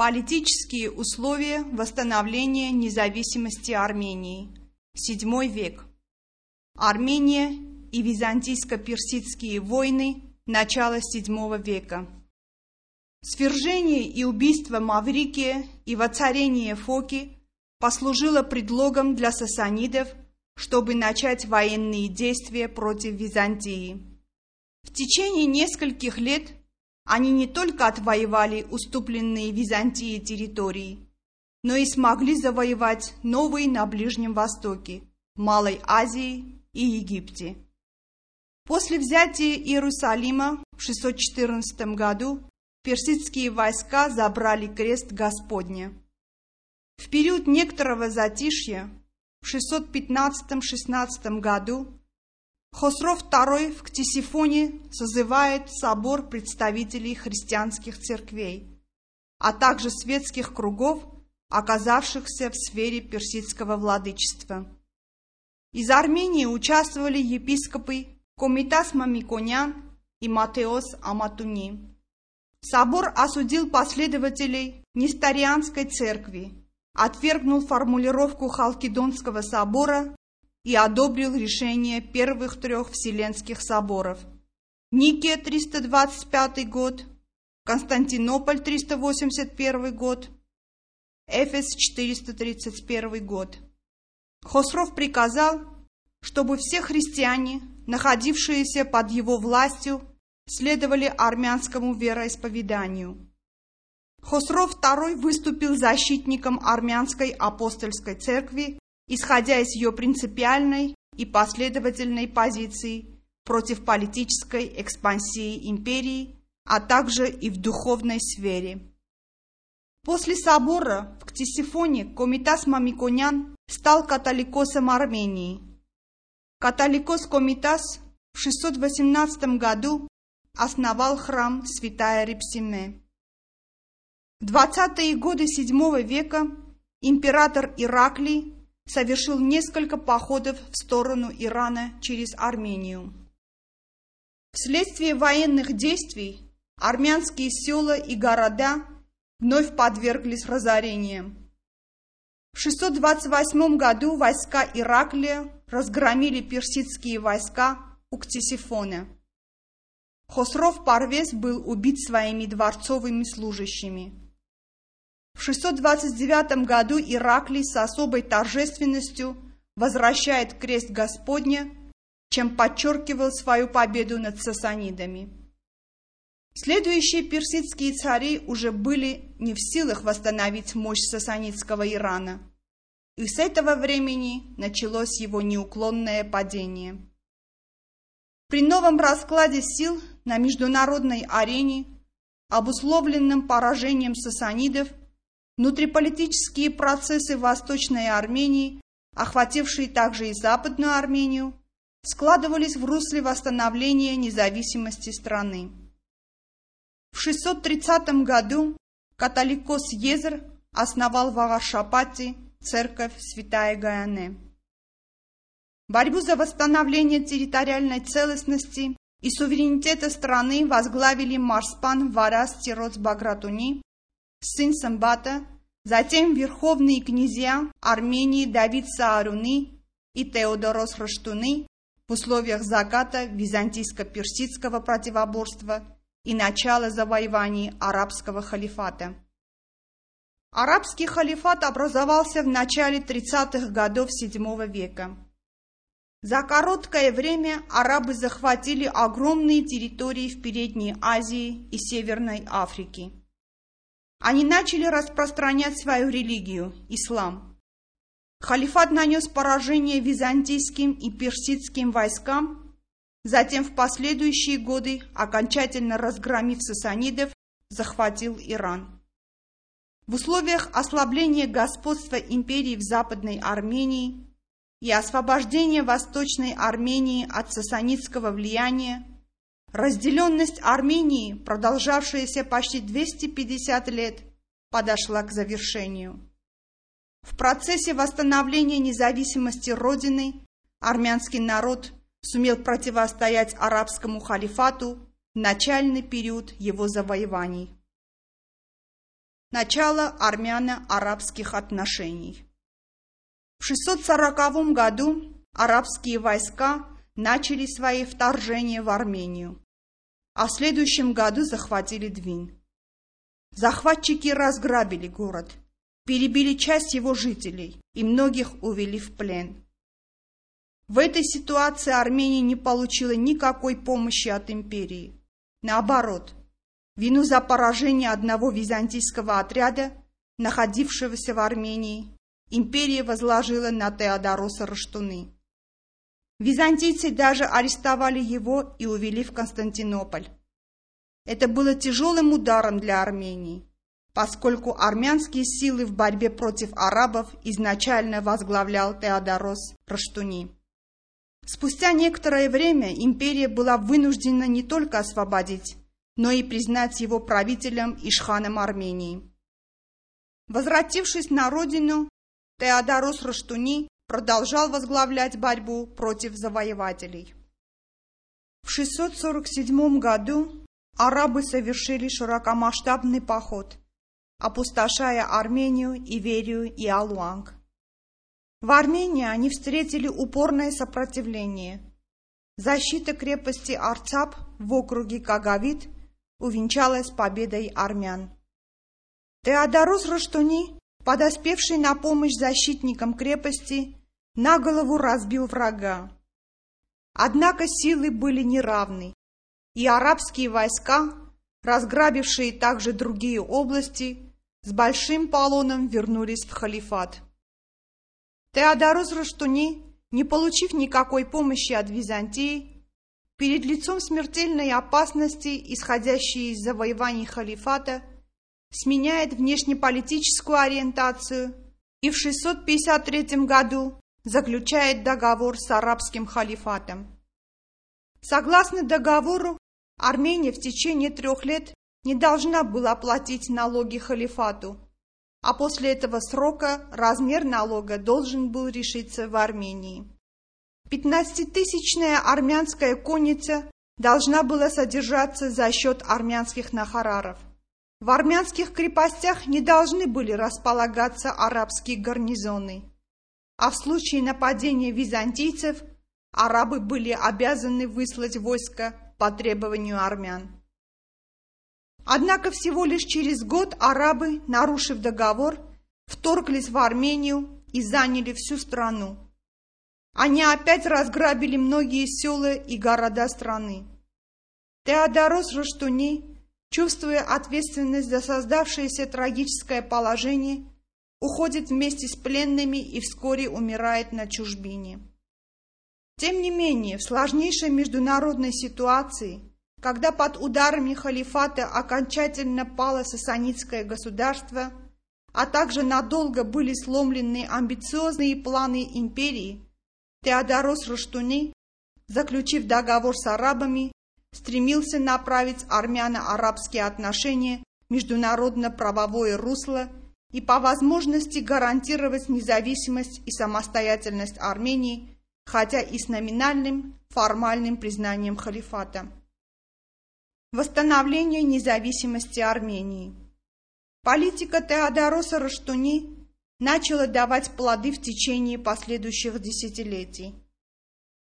Политические условия восстановления независимости Армении. VII век. Армения и византийско-персидские войны начала VII века. Свержение и убийство Маврикия и воцарение Фоки послужило предлогом для сасанидов, чтобы начать военные действия против Византии. В течение нескольких лет они не только отвоевали уступленные Византии территории, но и смогли завоевать новые на Ближнем Востоке, Малой Азии и Египте. После взятия Иерусалима в 614 году персидские войска забрали крест Господня. В период некоторого затишья в 615-16 году Хосров II в Ктисифоне созывает собор представителей христианских церквей, а также светских кругов, оказавшихся в сфере персидского владычества. Из Армении участвовали епископы Комитас Мамиконян и Матеос Аматуни. Собор осудил последователей Несторианской церкви, отвергнул формулировку Халкидонского собора и одобрил решение первых трех Вселенских соборов. Никия 325 год, Константинополь 381 год, Эфес 431 год. Хосров приказал, чтобы все христиане, находившиеся под его властью, следовали армянскому вероисповеданию. Хосров II выступил защитником армянской апостольской церкви исходя из ее принципиальной и последовательной позиции против политической экспансии империи, а также и в духовной сфере. После собора в Ктисифоне Комитас Мамиконян стал католикосом Армении. Католикос Комитас в 618 году основал храм Святая Репсиме. В 20-е годы VII века император Ираклий совершил несколько походов в сторону Ирана через Армению. Вследствие военных действий армянские села и города вновь подверглись разорениям. В 628 году войска Ираклия разгромили персидские войска у Ктисифона. Хосров Парвес был убит своими дворцовыми служащими. В 629 году Ираклий с особой торжественностью возвращает крест Господня, чем подчеркивал свою победу над сасанидами. Следующие персидские цари уже были не в силах восстановить мощь сасанидского Ирана, и с этого времени началось его неуклонное падение. При новом раскладе сил на международной арене, обусловленном поражением сасанидов, Внутриполитические процессы в Восточной Армении, охватившие также и Западную Армению, складывались в русле восстановления независимости страны. В 630 году католикос Езер основал в Агаршапате церковь Святая Гаяне. Борьбу за восстановление территориальной целостности и суверенитета страны возглавили Марспан Варас Тироц Багратуни сын Самбата, затем верховные князья Армении Давид Сааруны и Теодорос Раштуны в условиях заката византийско-персидского противоборства и начала завоеваний арабского халифата. Арабский халифат образовался в начале 30-х годов VII века. За короткое время арабы захватили огромные территории в Передней Азии и Северной Африке. Они начали распространять свою религию – ислам. Халифат нанес поражение византийским и персидским войскам, затем в последующие годы, окончательно разгромив сасанидов, захватил Иран. В условиях ослабления господства империи в Западной Армении и освобождения Восточной Армении от сасанидского влияния Разделенность Армении, продолжавшаяся почти 250 лет, подошла к завершению. В процессе восстановления независимости Родины армянский народ сумел противостоять арабскому халифату в начальный период его завоеваний. Начало армяно-арабских отношений. В 640 году арабские войска начали свои вторжения в Армению, а в следующем году захватили Двин. Захватчики разграбили город, перебили часть его жителей и многих увели в плен. В этой ситуации Армения не получила никакой помощи от империи. Наоборот, вину за поражение одного византийского отряда, находившегося в Армении, империя возложила на Теодороса Раштуны. Византийцы даже арестовали его и увели в Константинополь. Это было тяжелым ударом для Армении, поскольку армянские силы в борьбе против арабов изначально возглавлял Теодорос Раштуни. Спустя некоторое время империя была вынуждена не только освободить, но и признать его правителем Ишханом Армении. Возвратившись на родину, Теодорос Раштуни продолжал возглавлять борьбу против завоевателей. В 647 году арабы совершили широкомасштабный поход, опустошая Армению, Иверию и Алуанг. В Армении они встретили упорное сопротивление. Защита крепости Арцап в округе Кагавит увенчалась победой армян. Теодорос Раштуни, подоспевший на помощь защитникам крепости, на голову разбил врага. Однако силы были неравны, и арабские войска, разграбившие также другие области, с большим полоном вернулись в халифат. Теодорос Раштуни, не получив никакой помощи от Византии, перед лицом смертельной опасности, исходящей из завоеваний халифата, сменяет внешнеполитическую ориентацию и в 653 году заключает договор с арабским халифатом. Согласно договору, Армения в течение трех лет не должна была платить налоги халифату, а после этого срока размер налога должен был решиться в Армении. Пятнадцатитысячная армянская конница должна была содержаться за счет армянских нахараров. В армянских крепостях не должны были располагаться арабские гарнизоны а в случае нападения византийцев арабы были обязаны выслать войско по требованию армян. Однако всего лишь через год арабы, нарушив договор, вторглись в Армению и заняли всю страну. Они опять разграбили многие села и города страны. Теодорос Раштуни, чувствуя ответственность за создавшееся трагическое положение, уходит вместе с пленными и вскоре умирает на чужбине. Тем не менее, в сложнейшей международной ситуации, когда под ударами халифата окончательно пало сасанитское государство, а также надолго были сломлены амбициозные планы империи, Теодорос Руштуни, заключив договор с арабами, стремился направить армяно-арабские отношения в международно-правовое русло и по возможности гарантировать независимость и самостоятельность Армении, хотя и с номинальным формальным признанием халифата. Восстановление независимости Армении. Политика Теодороса Раштуни начала давать плоды в течение последующих десятилетий.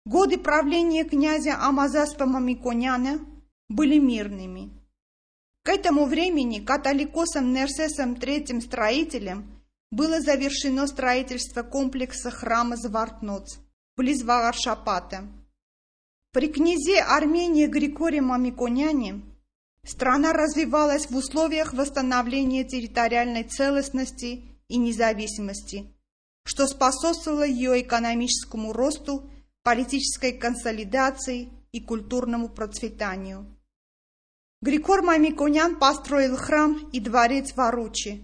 Годы правления князя Амазаспа Мамиконяна были мирными – этому времени католикосом Нерсесом III строителем было завершено строительство комплекса храма Звартноц, близ Варшапата. При князе Армении Григории Мамиконяне страна развивалась в условиях восстановления территориальной целостности и независимости, что способствовало ее экономическому росту, политической консолидации и культурному процветанию. Григор Мамиконян построил храм и дворец в Аручи.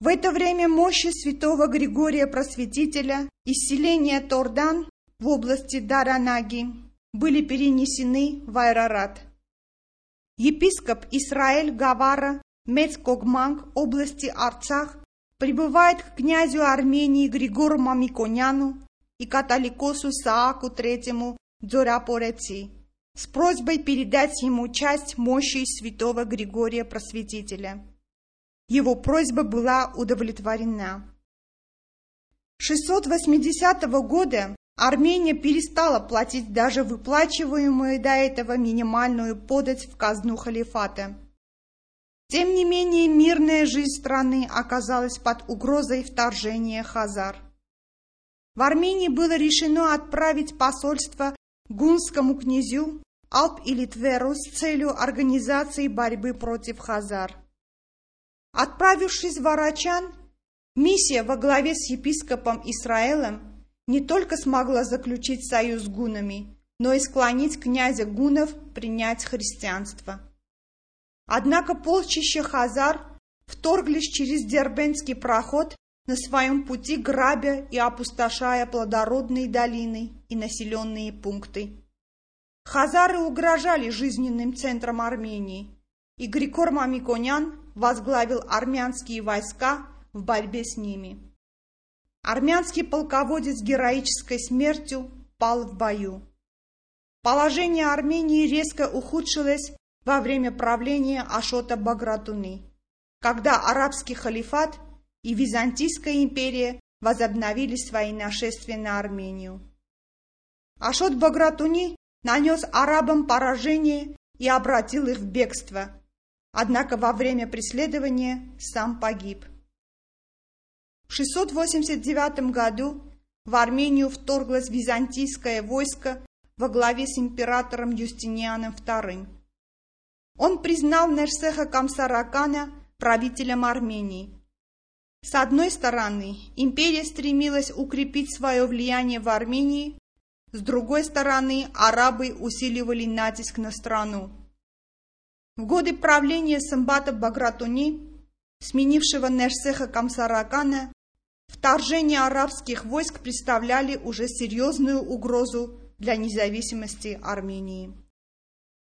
В это время мощи святого Григория Просветителя из селения Тордан в области Даранаги были перенесены в Айрарат. Епископ Исраэль Гавара Мецкогманг области Арцах прибывает к князю Армении Григору Мамиконяну и католикосу Сааку III Дзорапореци с просьбой передать ему часть мощи святого Григория Просветителя. его просьба была удовлетворена. 680 года Армения перестала платить даже выплачиваемую до этого минимальную подать в казну халифата. Тем не менее, мирная жизнь страны оказалась под угрозой вторжения хазар. В Армении было решено отправить посольство гунскому князю Алп и Литверу с целью организации борьбы против хазар. Отправившись в Арачан, миссия во главе с епископом Исраэлем не только смогла заключить союз с гунами, но и склонить князя гунов принять христианство. Однако полчища хазар вторглись через Дербенский проход на своем пути грабя и опустошая плодородные долины и населенные пункты. Хазары угрожали жизненным центрам Армении, и Григор Мамиконян возглавил армянские войска в борьбе с ними. Армянский полководец героической смертью пал в бою. Положение Армении резко ухудшилось во время правления Ашота Багратуны, когда арабский халифат и Византийская империя возобновили свои нашествия на Армению. Ашот Багратуни нанес арабам поражение и обратил их в бегство, однако во время преследования сам погиб. В 689 году в Армению вторглось византийское войско во главе с императором Юстинианом II. Он признал Нерсеха Камсаракана правителем Армении. С одной стороны, империя стремилась укрепить свое влияние в Армении, с другой стороны, арабы усиливали натиск на страну. В годы правления Самбата Багратуни, сменившего Нерсеха Камсаракана, Вторжение арабских войск представляли уже серьезную угрозу для независимости Армении.